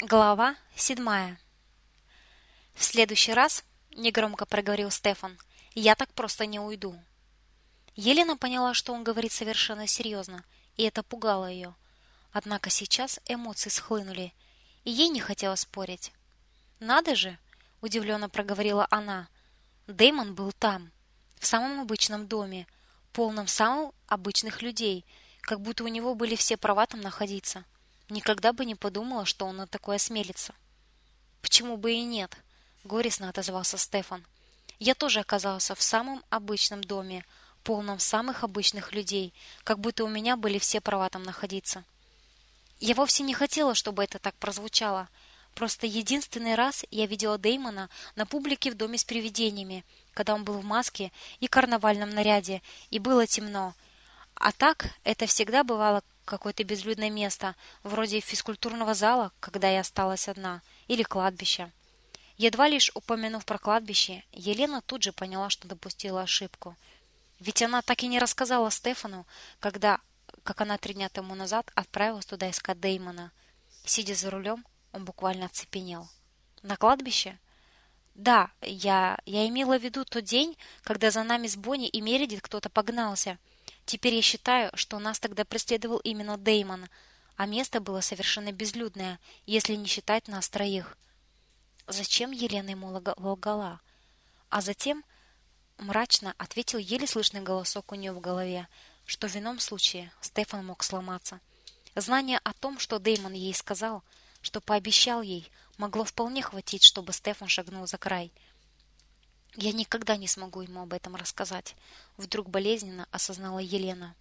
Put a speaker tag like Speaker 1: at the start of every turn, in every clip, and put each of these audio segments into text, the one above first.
Speaker 1: Глава седьмая. В следующий раз, негромко проговорил Стефан, я так просто не уйду. Елена поняла, что он говорит совершенно серьезно, и это пугало ее. Однако сейчас эмоции схлынули, и ей не хотелось спорить. Надо же, удивленно проговорила она. Дэймон был там, в самом обычном доме, полном самых обычных людей, как будто у него были все права там находиться. Никогда бы не подумала, что он на такое осмелится. Почему бы и нет? горестно отозвался Стефан. Я тоже оказался в самом обычном доме, полном самых обычных людей, как будто у меня были все права там находиться. Я вовсе не хотела, чтобы это так прозвучало. Просто единственный раз я видела Дэймона на публике в доме с привидениями, когда он был в маске и карнавальном наряде, и было темно. А так это всегда бывало какое-то безлюдное место, вроде физкультурного зала, когда я осталась одна, или кладбища. Едва лишь упомянув про кладбище, Елена тут же поняла, что допустила ошибку. Ведь она так и не рассказала Стефану, когда, как она три дня тому назад отправилась туда искать Дэймона. Сидя за рулем, он буквально оцепенел. На кладбище? Да, я я имела в виду тот день, когда за нами с Бонни и Мередит кто-то погнался. Теперь я считаю, что нас тогда преследовал именно Деймон, а место было совершенно безлюдное, если не считать нас троих. Зачем Елена ему лгала? А затем мрачно ответил еле слышный голосок у нее в голове, что в ином случае Стефан мог сломаться. Знание о том, что Деймон ей сказал, что пообещал ей, могло вполне хватить, чтобы Стефан шагнул за край. Я никогда не смогу ему об этом рассказать, вдруг болезненно осознала Елена.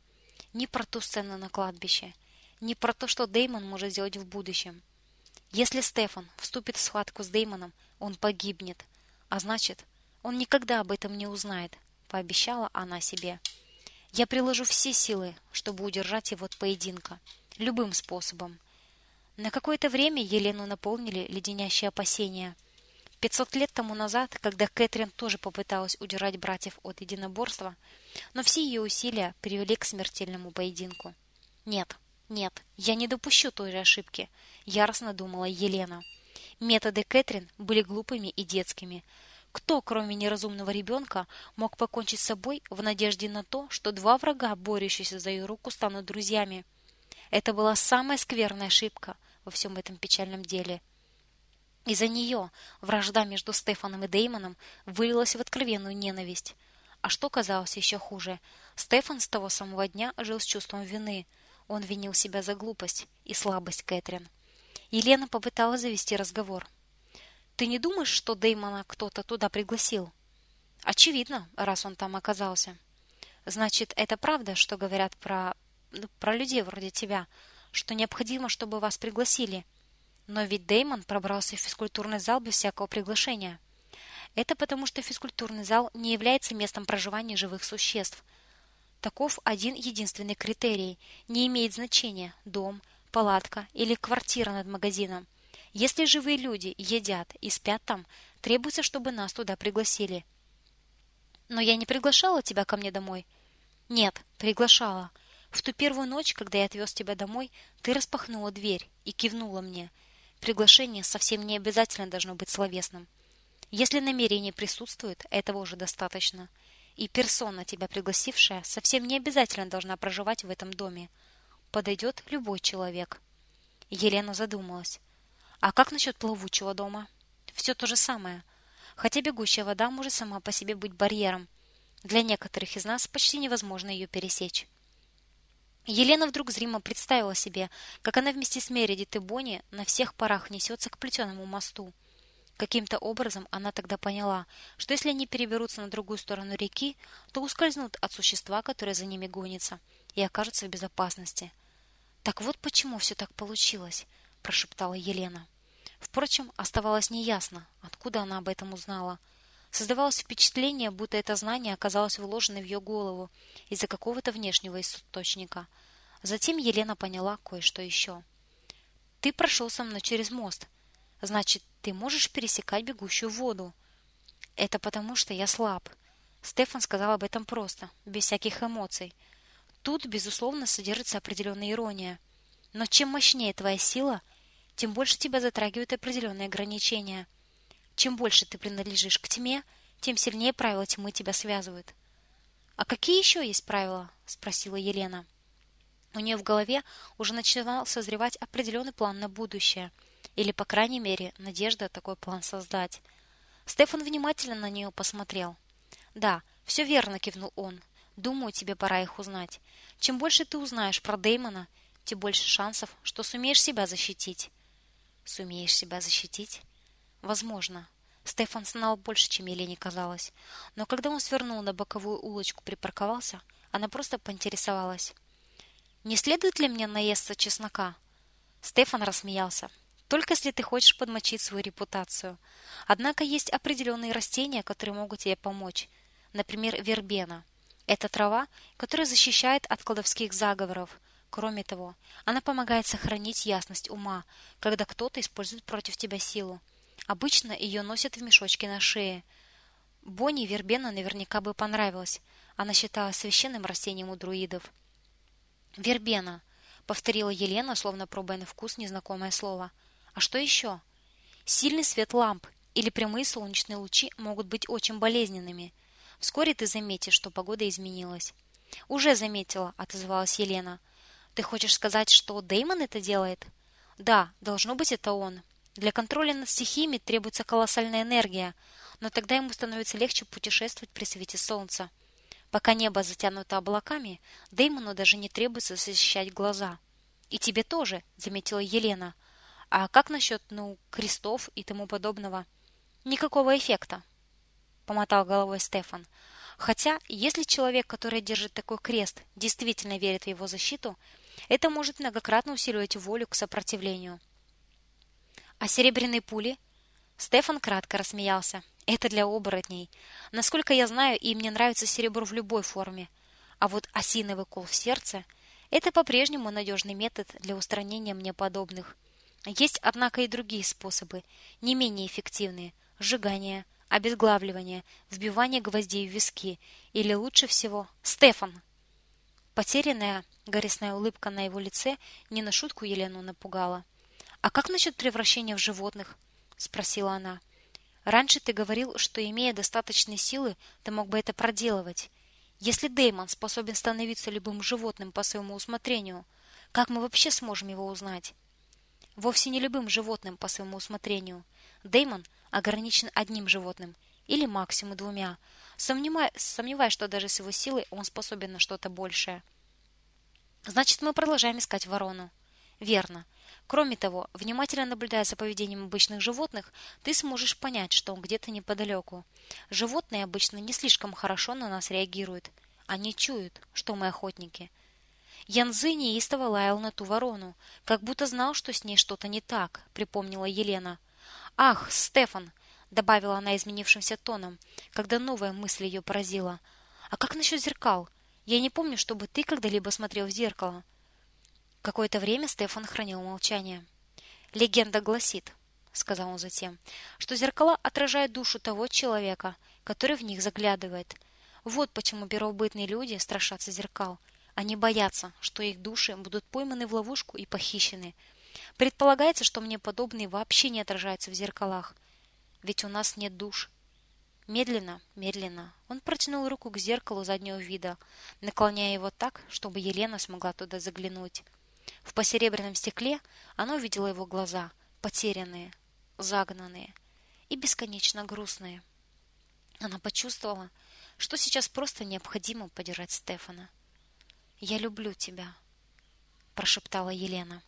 Speaker 1: Ни про ту сцену на кладбище, ни про то, что Деймон может сделать в будущем. Если Стефан вступит в схватку с Деймоном, он погибнет, а значит, он никогда об этом не узнает, пообещала она себе. Я приложу все силы, чтобы удержать его от поединка, любым способом. На какое-то время Елену наполнили леденящие опасения – Пятьсот лет тому назад, когда Кэтрин тоже попыталась удержать братьев от единоборства, но все ее усилия привели к смертельному поединку. Нет, нет, я не допущу той же ошибки, яростно думала Елена. Методы Кэтрин были глупыми и детскими. Кто, кроме неразумного ребенка, мог покончить с собой в надежде на то, что два врага, борющиеся за ее руку, станут друзьями? Это была самая скверная ошибка во всем этом печальном деле. Из-за нее вражда между Стефаном и Деймоном вылилась в откровенную ненависть. А что казалось еще хуже, Стефан с того самого дня жил с чувством вины. Он винил себя за глупость и слабость Кэтрин. Елена попыталась завести разговор. Ты не думаешь, что Деймона кто-то туда пригласил? Очевидно, раз он там оказался. Значит, это правда, что говорят про ну, про людей вроде тебя, что необходимо, чтобы вас пригласили. Но ведь Деймон пробрался в физкультурный зал без всякого приглашения. Это потому, что физкультурный зал не является местом проживания живых существ. Таков один единственный критерий: не имеет значения дом, палатка или квартира над магазином. Если живые люди едят и спят там, требуется, чтобы нас туда пригласили. Но я не приглашала тебя ко мне домой. Нет, приглашала. В ту первую ночь, когда я отвез тебя домой, ты распахнула дверь и кивнула мне. Приглашение совсем не обязательно должно быть словесным. Если намерение присутствует, этого уже достаточно. И персона, тебя пригласившая, совсем не обязательно должна проживать в этом доме. Подойдет любой человек. Елена задумалась. А как насчет плавучего дома? Все то же самое. Хотя бегущая вода может сама по себе быть барьером. Для некоторых из нас почти невозможно ее пересечь. Елена вдруг зримо представила себе, как она вместе с Мередит и Бонни на всех парах несется к плетеному мосту. Каким-то образом она тогда поняла, что если они переберутся на другую сторону реки, то ускользнут от существа, которое за ними гонится, и окажутся в безопасности. Так вот почему все так получилось, прошептала Елена. Впрочем, оставалось неясно, откуда она об этом узнала. Создавалось впечатление, будто это знание оказалось вложено в ее голову из-за какого-то внешнего источника. Затем Елена поняла кое-что еще. Ты прошел со мной через мост. Значит, ты можешь пересекать бегущую воду. Это потому, что я слаб. Стефан сказал об этом просто, без всяких эмоций. Тут, безусловно, содержится определенная ирония. Но чем мощнее твоя сила, тем больше тебя затрагивают определенные ограничения. Чем больше ты принадлежишь к тьме, тем сильнее правила тьмы тебя связывают. А какие еще есть правила? спросила Елена. У нее в голове уже начинал созревать определенный план на будущее, или, по крайней мере, надежда такой план создать. Стефан внимательно на нее посмотрел. Да, все верно, кивнул он. Думаю, тебе пора их узнать. Чем больше ты узнаешь про Дэймона, тем больше шансов, что сумеешь себя защитить. Сумеешь себя защитить? Возможно. Стефан знал больше, чем Елене казалось. Но когда он свернул на боковую улочку, припарковался, она просто поинтересовалась: "Не следует ли мне наесться чеснока?" Стефан рассмеялся. Только если ты хочешь подмочить свою репутацию. Однако есть определенные растения, которые могут тебе помочь. Например, вербена. Это трава, которая защищает от колдовских заговоров. Кроме того, она помогает сохранить ясность ума, когда кто-то использует против тебя силу. Обычно ее носят в мешочке на шее. Бонни вербена наверняка бы понравилась. Она считалась священным растением у друидов. Вербена, повторила Елена, словно пробуя на вкус незнакомое слово. А что еще? Сильный свет ламп или прямые солнечные лучи могут быть очень болезненными. Вскоре ты заметишь, что погода изменилась. Уже заметила, отозвалась Елена. Ты хочешь сказать, что Дэймон это делает? Да, должно быть это он. Для контроля над стихиями требуется колоссальная энергия, но тогда ему становится легче путешествовать при свете солнца. Пока небо затянуто облаками, Дэймону даже не требуется защищать глаза. И тебе тоже, заметила Елена. А как насчет, ну, крестов и тому подобного? Никакого эффекта помотал головой Стефан. Хотя, если человек, который держит такой крест, действительно верит в его защиту, это может многократно усиливать волю к сопротивлению. А серебряные пули? Стефан кратко рассмеялся. Это для оборотней. Насколько я знаю, им не нравится серебро в любой форме. А вот осиновый кол в сердце это по-прежнему надежный метод для устранения мне подобных. Есть, однако, и другие способы, не менее эффективные: сжигание, обезглавливание, вбивание гвоздей в виски или лучше всего Стефан. Потерянная горестная улыбка на его лице не на шутку Елену напугала. А как насчет превращения в животных? спросила она. Раньше ты говорил, что имея достаточной силы, ты мог бы это проделывать. Если Дэймон способен становиться любым животным по своему усмотрению, как мы вообще сможем его узнать? Вовсе не любым животным по своему усмотрению. Дэймон ограничен одним животным или максимум двумя. Сомневаюсь, сомневаюсь, что даже с его силой он способен на что-то большее. Значит, мы продолжаем искать ворону. Верно. Кроме того, внимательно наблюдая за поведением обычных животных, ты сможешь понять, что он где-то неподалеку. Животные обычно не слишком хорошо на нас реагируют. Они чуют, что мы охотники. Янзы неистово лаял на ту ворону, как будто знал, что с ней что-то не так, припомнила Елена. Ах, Стефан, добавила она изменившимся тоном, когда новая мысль ее поразила. А как насчет зеркал? Я не помню, чтобы ты когда-либо смотрел в зеркало. Какое-то время Стефан хранил молчание. Легенда гласит, сказал он затем, что зеркала отражают душу того человека, который в них заглядывает. Вот почему первобытные люди страшатся зеркал. Они боятся, что их души будут пойманы в ловушку и похищены. Предполагается, что мне подобные вообще не отражаются в зеркалах, ведь у нас нет душ. Медленно, медленно он протянул руку к зеркалу заднего вида, наклоняя его так, чтобы Елена смогла туда заглянуть. В посеребряном стекле она увидела его глаза, потерянные, загнанные и бесконечно грустные. Она почувствовала, что сейчас просто необходимо поддержать Стефана. "Я люблю тебя", прошептала Елена.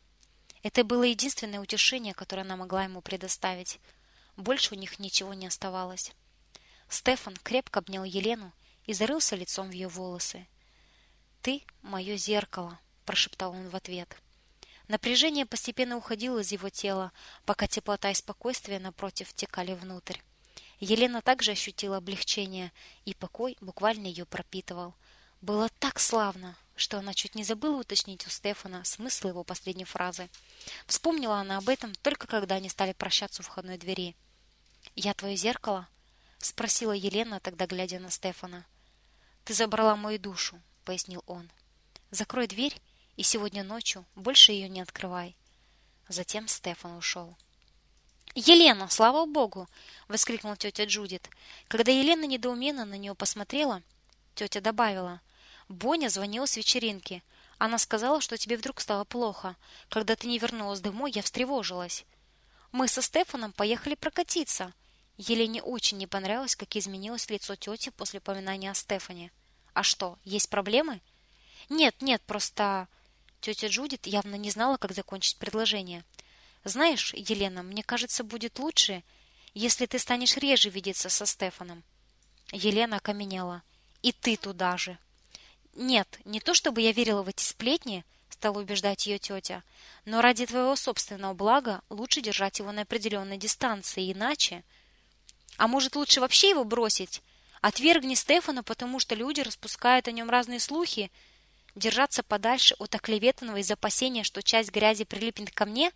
Speaker 1: Это было единственное утешение, которое она могла ему предоставить. Больше у них ничего не оставалось. Стефан крепко обнял Елену и зарылся лицом в ее волосы. "Ты мое зеркало", прошептал он в ответ. Напряжение постепенно уходило из его тела, пока теплота и спокойствие напротив текали внутрь. Елена также ощутила облегчение, и покой буквально ее пропитывал. Было так славно, что она чуть не забыла уточнить у Стефана смысл его последней фразы. Вспомнила она об этом только когда они стали прощаться у входной двери. "Я твое зеркало?" спросила Елена, тогда глядя на Стефана. "Ты забрала мою душу", пояснил он. "Закрой дверь и сегодня ночью больше ее не открывай". Затем Стефан ушел. «Елена, слава богу!» — воскликнула тетя Джудит. Когда Елена недоуменно на нее посмотрела, тетя добавила. «Боня звонила с вечеринки. Она сказала, что тебе вдруг стало плохо. Когда ты не вернулась домой, я встревожилась. Мы со Стефаном поехали прокатиться. Елене очень не понравилось, как изменилось лицо тети после упоминания о Стефане. А что, есть проблемы? Нет, нет, просто тетя Джудит явно не знала, как закончить предложение. Знаешь, Елена, мне кажется, будет лучше, если ты станешь реже видеться со Стефаном. Елена окаменела. И ты туда же. Нет, не то чтобы я верила в эти сплетни, стала убеждать ее тетя, но ради твоего собственного блага лучше держать его на определенной дистанции, иначе... А может, лучше вообще его бросить? Отвергни Стефана, потому что люди распускают о нем разные слухи. Держаться подальше от оклеветанного из опасения, что часть грязи прилипнет ко мне?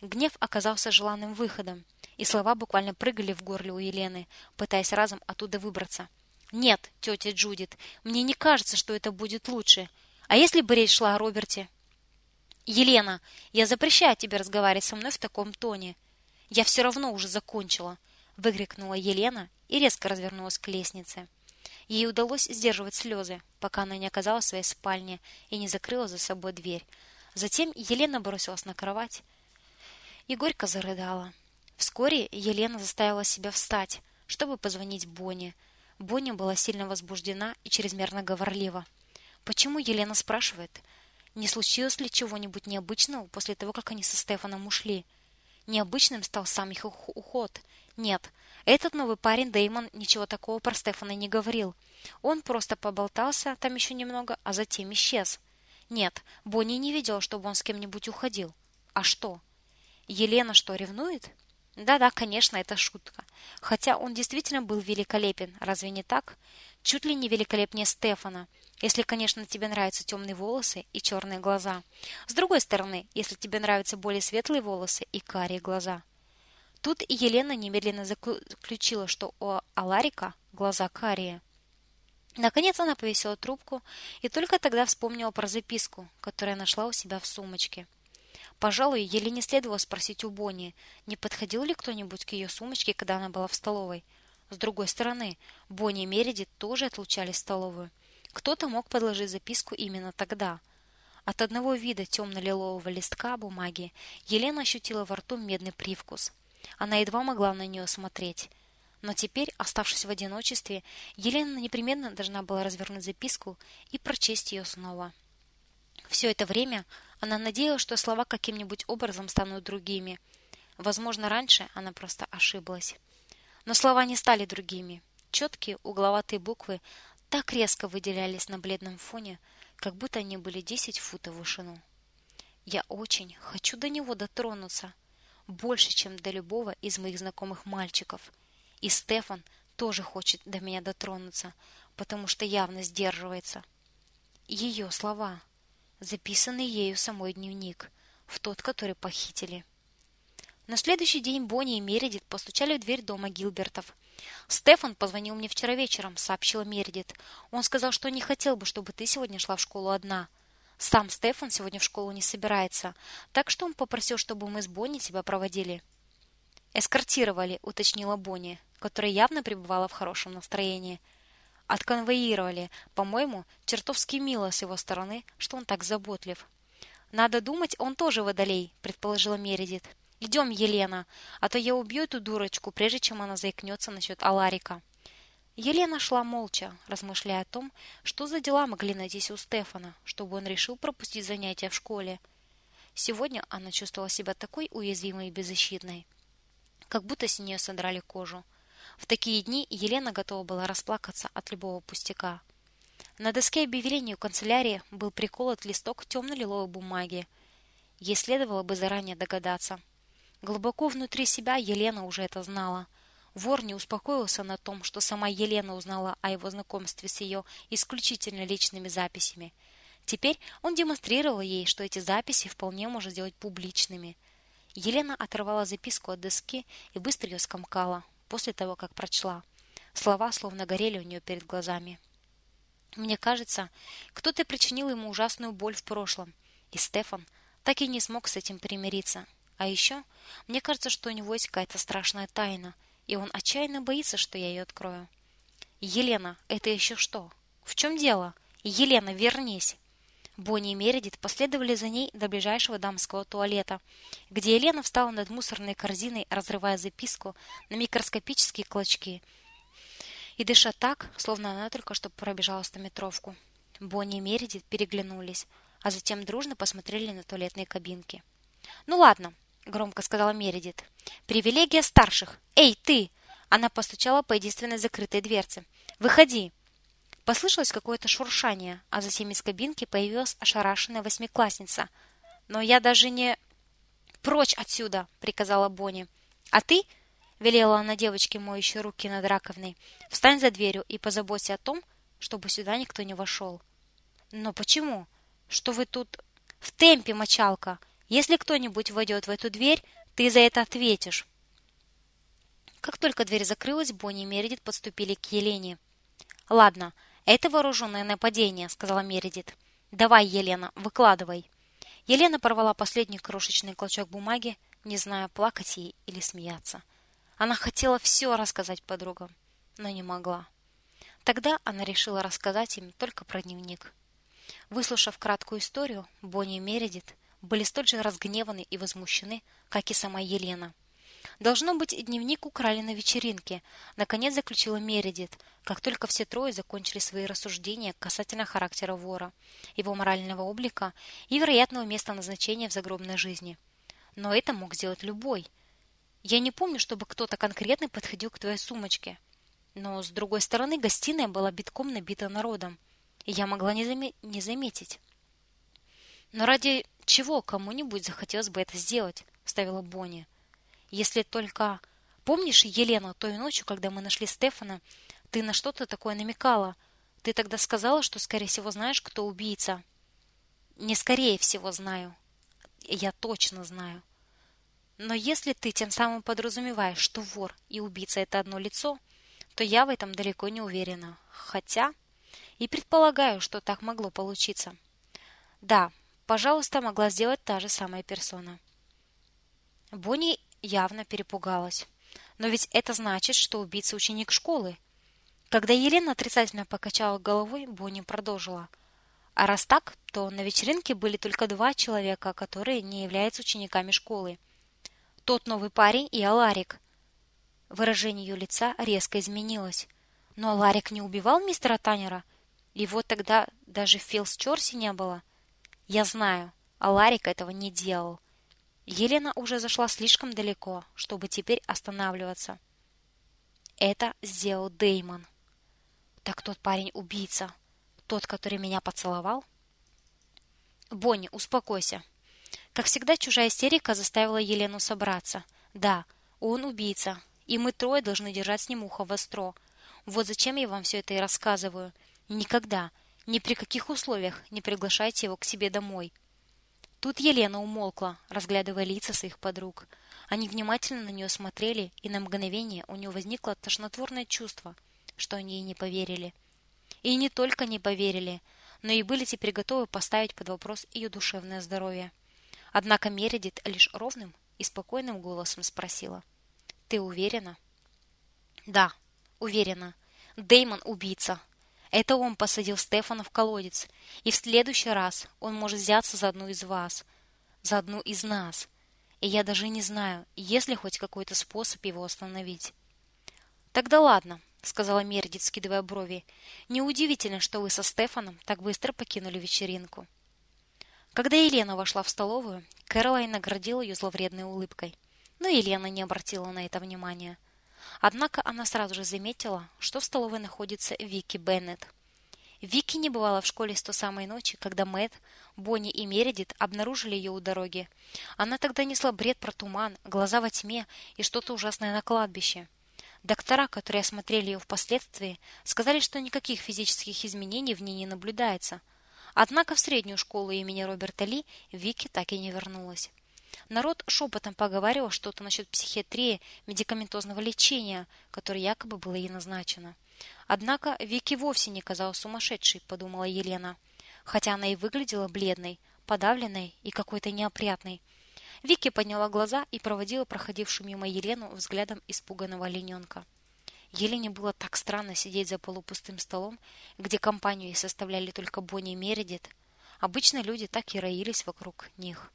Speaker 1: Гнев оказался желанным выходом, и слова буквально прыгали в горле у Елены, пытаясь разом оттуда выбраться. Нет, тетя Джудит, мне не кажется, что это будет лучше. А если бы речь шла о Роберте? Елена, я запрещаю тебе разговаривать со мной в таком тоне. Я все равно уже закончила, выкрикнула Елена и резко развернулась к лестнице. Ей удалось сдерживать слезы, пока она не оказалась в своей спальне и не закрыла за собой дверь. Затем Елена бросилась на кровать и горько зарыдала. Вскоре Елена заставила себя встать, чтобы позвонить Боне, Боня была сильно возбуждена и чрезмерно говорлива. Почему Елена спрашивает, не случилось ли чего-нибудь необычного после того, как они со Стефаном ушли? Необычным стал сам их уход. Нет, этот новый парень Дэймон ничего такого про Стефана не говорил. Он просто поболтался там еще немного, а затем исчез. Нет, Бонни не видел, чтобы он с кем-нибудь уходил. А что? Елена что, ревнует? Да-да, конечно, это шутка. Хотя он действительно был великолепен, разве не так? Чуть ли не великолепнее Стефана, если, конечно, тебе нравятся темные волосы и черные глаза. С другой стороны, если тебе нравятся более светлые волосы и карие глаза. Тут Елена немедленно заключила, что у Аларика глаза карие. Наконец она повесила трубку и только тогда вспомнила про записку, которую нашла у себя в сумочке. Пожалуй, еле не следовало спросить у Бонни, не подходил ли кто-нибудь к ее сумочке, когда она была в столовой. С другой стороны, Бонни и Мередит тоже отлучались в столовую. Кто-то мог подложить записку именно тогда. От одного вида темно-лилового листка бумаги Елена ощутила во рту медный привкус. Она едва могла на нее смотреть. Но теперь, оставшись в одиночестве, Елена непременно должна была развернуть записку и прочесть ее снова. Все это время она надеялась, что слова каким-нибудь образом станут другими. Возможно, раньше она просто ошиблась. Но слова не стали другими. Четкие угловатые буквы так резко выделялись на бледном фоне, как будто они были десять футов в вышину. Я очень хочу до него дотронуться, больше, чем до любого из моих знакомых мальчиков. И Стефан тоже хочет до меня дотронуться, потому что явно сдерживается. Ее слова записанный ею самой дневник, в тот, который похитили. На следующий день Бонни и Мередит постучали в дверь дома Гилбертов. «Стефан позвонил мне вчера вечером», — сообщила Мередит. «Он сказал, что не хотел бы, чтобы ты сегодня шла в школу одна. Сам Стефан сегодня в школу не собирается, так что он попросил, чтобы мы с Бонни тебя проводили». «Эскортировали», — уточнила Бонни, которая явно пребывала в хорошем настроении — Отконвоировали. По-моему, чертовски мило с его стороны, что он так заботлив. Надо думать, он тоже водолей, предположила Мередит. Идем, Елена, а то я убью эту дурочку, прежде чем она заикнется насчет Аларика. Елена шла молча, размышляя о том, что за дела могли найтись у Стефана, чтобы он решил пропустить занятия в школе. Сегодня она чувствовала себя такой уязвимой и беззащитной, как будто с нее содрали кожу. В такие дни Елена готова была расплакаться от любого пустяка. На доске объявлений у канцелярии был приколот листок темно-лиловой бумаги. Ей следовало бы заранее догадаться. Глубоко внутри себя Елена уже это знала. Вор не успокоился на том, что сама Елена узнала о его знакомстве с ее исключительно личными записями. Теперь он демонстрировал ей, что эти записи вполне может сделать публичными. Елена оторвала записку от доски и быстро ее скомкала, после того, как прочла. Слова словно горели у нее перед глазами. Мне кажется, кто-то причинил ему ужасную боль в прошлом, и Стефан так и не смог с этим примириться. А еще, мне кажется, что у него есть какая-то страшная тайна, и он отчаянно боится, что я ее открою. Елена, это еще что? В чем дело? Елена, вернись. Бонни и Мередит последовали за ней до ближайшего дамского туалета, где Елена встала над мусорной корзиной, разрывая записку на микроскопические клочки и дыша так, словно она только что пробежала стометровку. Бонни и Мередит переглянулись, а затем дружно посмотрели на туалетные кабинки. «Ну ладно», — громко сказала Мередит. «Привилегия старших! Эй, ты!» Она постучала по единственной закрытой дверце. «Выходи!» Послышалось какое-то шуршание, а затем из кабинки появилась ошарашенная восьмиклассница. «Но я даже не...» «Прочь отсюда!» — приказала Бонни. «А ты...» — велела она девочке, моющей руки над раковиной. «Встань за дверью и позаботься о том, чтобы сюда никто не вошел». «Но почему? Что вы тут...» «В темпе, мочалка! Если кто-нибудь войдет в эту дверь, ты за это ответишь!» Как только дверь закрылась, Бонни и Мередит подступили к Елене. «Ладно, это вооруженное нападение», — сказала Мередит. «Давай, Елена, выкладывай». Елена порвала последний крошечный клочок бумаги, не зная, плакать ей или смеяться. Она хотела все рассказать подругам, но не могла. Тогда она решила рассказать им только про дневник. Выслушав краткую историю, Бонни и Мередит были столь же разгневаны и возмущены, как и сама Елена — Должно быть, дневник украли на вечеринке, наконец заключила Мередит, как только все трое закончили свои рассуждения касательно характера вора, его морального облика и вероятного места назначения в загробной жизни. Но это мог сделать любой. Я не помню, чтобы кто-то конкретный подходил к твоей сумочке. Но, с другой стороны, гостиная была битком набита народом, и я могла не, заме не заметить. Но ради чего кому-нибудь захотелось бы это сделать, вставила Бонни. Если только... Помнишь, Елена, той ночью, когда мы нашли Стефана, ты на что-то такое намекала. Ты тогда сказала, что, скорее всего, знаешь, кто убийца. Не скорее всего знаю. Я точно знаю. Но если ты тем самым подразумеваешь, что вор и убийца это одно лицо, то я в этом далеко не уверена. Хотя и предполагаю, что так могло получиться. Да, пожалуйста, могла сделать та же самая персона. Бонни явно перепугалась. Но ведь это значит, что убийца ученик школы. Когда Елена отрицательно покачала головой, Бонни продолжила. А раз так, то на вечеринке были только два человека, которые не являются учениками школы. Тот новый парень и Аларик. Выражение ее лица резко изменилось. Но Аларик не убивал мистера Таннера? Вот тогда даже Филс Чорси не было. Я знаю, Аларик этого не делал. Елена уже зашла слишком далеко, чтобы теперь останавливаться. Это сделал Деймон. Так тот парень убийца, тот, который меня поцеловал? Бонни, успокойся. Как всегда, чужая истерика заставила Елену собраться. Да, он убийца, и мы трое должны держать с ним ухо востро. Вот зачем я вам все это и рассказываю. Никогда, ни при каких условиях не приглашайте его к себе домой. Тут Елена умолкла, разглядывая лица своих подруг. Они внимательно на нее смотрели, и на мгновение у нее возникло тошнотворное чувство, что они ей не поверили. И не только не поверили, но и были теперь готовы поставить под вопрос ее душевное здоровье. Однако Мередит лишь ровным и спокойным голосом спросила: "Ты уверена?" "Да, уверена. Деймон убийца", это он посадил Стефана в колодец, и в следующий раз он может взяться за одну из вас, за одну из нас. И я даже не знаю, есть ли хоть какой-то способ его остановить. Тогда ладно, сказала Мередит, скидывая брови. Неудивительно, что вы со Стефаном так быстро покинули вечеринку. Когда Елена вошла в столовую, Кэролайн наградила ее зловредной улыбкой. Но Елена не обратила на это внимания. Однако она сразу же заметила, что в столовой находится Вики Беннет. Вики не бывала в школе с той самой ночи, когда Мэт, Бонни и Мередит обнаружили ее у дороги. Она тогда несла бред про туман, глаза во тьме и что-то ужасное на кладбище. Доктора, которые осмотрели ее впоследствии, сказали, что никаких физических изменений в ней не наблюдается. Однако в среднюю школу имени Роберта Ли Вики так и не вернулась. Народ шепотом поговаривал что-то насчет психиатрии, медикаментозного лечения, которое якобы было ей назначено. Однако Вики вовсе не казалась сумасшедшей, подумала Елена, хотя она и выглядела бледной, подавленной и какой-то неопрятной. Вики подняла глаза и проводила проходившую мимо Елену взглядом испуганного олененка. Елене было так странно сидеть за полупустым столом, где компанию составляли только Бонни и Мередит. Обычно люди так и роились вокруг них.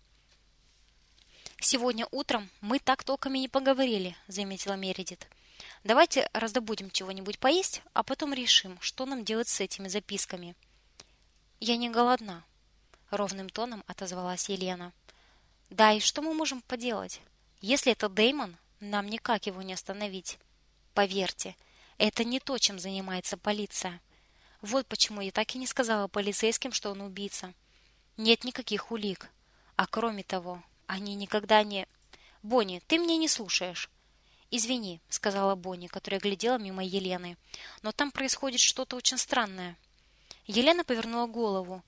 Speaker 1: «Сегодня утром мы так толком и не поговорили», — заметила Мередит. «Давайте раздобудем чего-нибудь поесть, а потом решим, что нам делать с этими записками». «Я не голодна», — ровным тоном отозвалась Елена. «Да, и что мы можем поделать? Если это Дэймон, нам никак его не остановить. Поверьте, это не то, чем занимается полиция. Вот почему я так и не сказала полицейским, что он убийца. Нет никаких улик. А кроме того, они никогда не... Бонни, ты меня не слушаешь. Извини, сказала Бонни, которая глядела мимо Елены, но там происходит что-то очень странное. Елена повернула голову.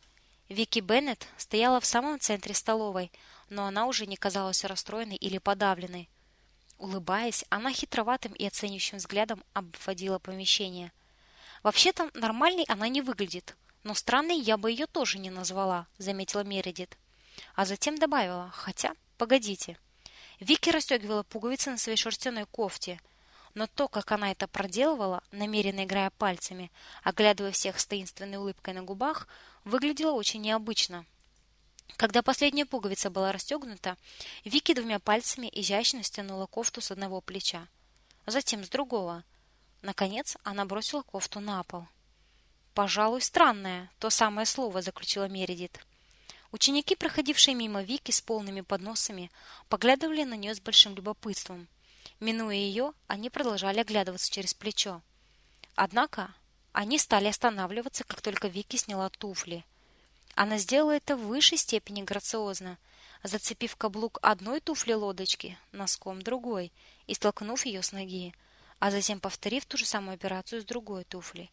Speaker 1: Вики Беннет стояла в самом центре столовой, но она уже не казалась расстроенной или подавленной. Улыбаясь, она хитроватым и оценивающим взглядом обводила помещение. Вообще-то нормальной она не выглядит, но странной я бы ее тоже не назвала, заметила Мередит. А затем добавила: "Хотя, погодите. Вики расстегивала пуговицы на своей шерстяной кофте, но то, как она это проделывала, намеренно играя пальцами, оглядывая всех с таинственной улыбкой на губах, выглядело очень необычно. Когда последняя пуговица была расстегнута, Вики двумя пальцами изящно стянула кофту с одного плеча, а затем с другого. Наконец, она бросила кофту на пол. Пожалуй, странное, то самое слово, заключила Мередит. Ученики, проходившие мимо Вики с полными подносами, поглядывали на нее с большим любопытством. Минуя ее, они продолжали оглядываться через плечо. Однако, они стали останавливаться, как только Вики сняла туфли. Она сделала это в высшей степени грациозно, зацепив каблук одной туфли лодочки носком другой и столкнув ее с ноги, а затем повторив ту же самую операцию с другой туфлей.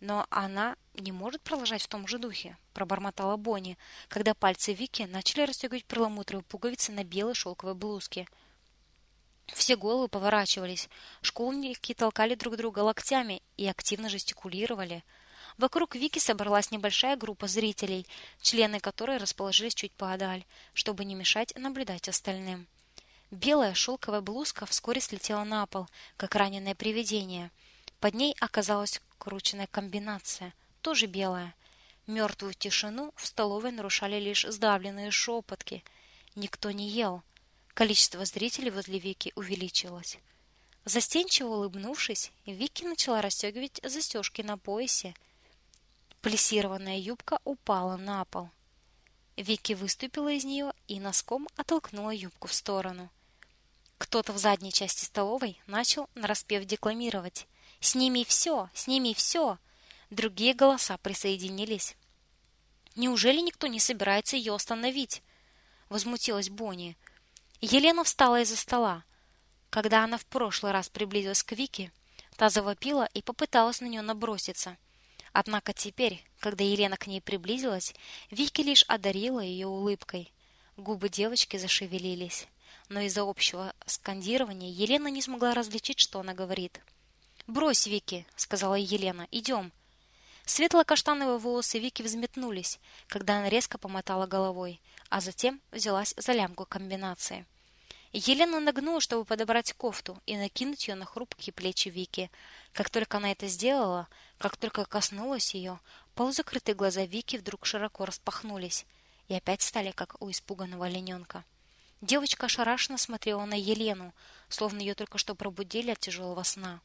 Speaker 1: Но она не может продолжать в том же духе, пробормотала Бонни, когда пальцы Вики начали расстегивать перламутровые пуговицы на белой шелковой блузке. Все головы поворачивались, школьники толкали друг друга локтями и активно жестикулировали – Вокруг Вики собралась небольшая группа зрителей, члены которой расположились чуть поодаль, чтобы не мешать наблюдать остальным. Белая шелковая блузка вскоре слетела на пол, как раненое привидение. Под ней оказалась крученная комбинация, тоже белая. Мертвую тишину в столовой нарушали лишь сдавленные шепотки. Никто не ел. Количество зрителей возле Вики увеличилось. Застенчиво улыбнувшись, Вики начала расстегивать застежки на поясе – Плессированная юбка упала на пол. Вики выступила из нее и носком оттолкнула юбку в сторону. Кто-то в задней части столовой начал нараспев декламировать: "Сними все, сними все!" Другие голоса присоединились. Неужели никто не собирается ее остановить? возмутилась Бонни. Елена встала из-за стола. Когда она в прошлый раз приблизилась к Вике, та завопила и попыталась на нее наброситься. Однако теперь, когда Елена к ней приблизилась, Вики лишь одарила ее улыбкой. Губы девочки зашевелились, но из-за общего скандирования Елена не смогла различить, что она говорит. "Брось, Вики", сказала Елена. "Идем». Светло-каштановые волосы Вики взметнулись, когда она резко помотала головой, а затем взялась за лямку комбинации. Елена нагнула, чтобы подобрать кофту и накинуть ее на хрупкие плечи Вики. Как только она это сделала, как только коснулась ее, полузакрытые глаза Вики вдруг широко распахнулись и опять стали как у испуганного олененка. Девочка ошарашенно смотрела на Елену, словно ее только что пробудили от тяжелого сна.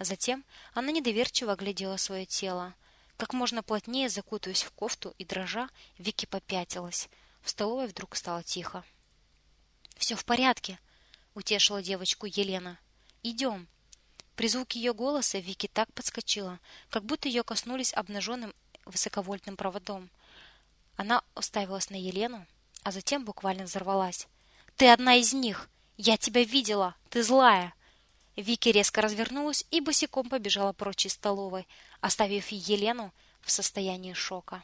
Speaker 1: А затем она недоверчиво оглядела свое тело. Как можно плотнее закутываясь в кофту и дрожа, Вики попятилась. В столовой вдруг стало тихо. «Все в порядке, утешила девочку Елена. «Идем». При звуке ее голоса Вики так подскочила, как будто ее коснулись обнаженным высоковольтным проводом. Она уставилась на Елену, а затем буквально взорвалась. Ты одна из них. Я тебя видела. Ты злая. Вики резко развернулась и босиком побежала прочь из столовой, оставив Елену в состоянии шока.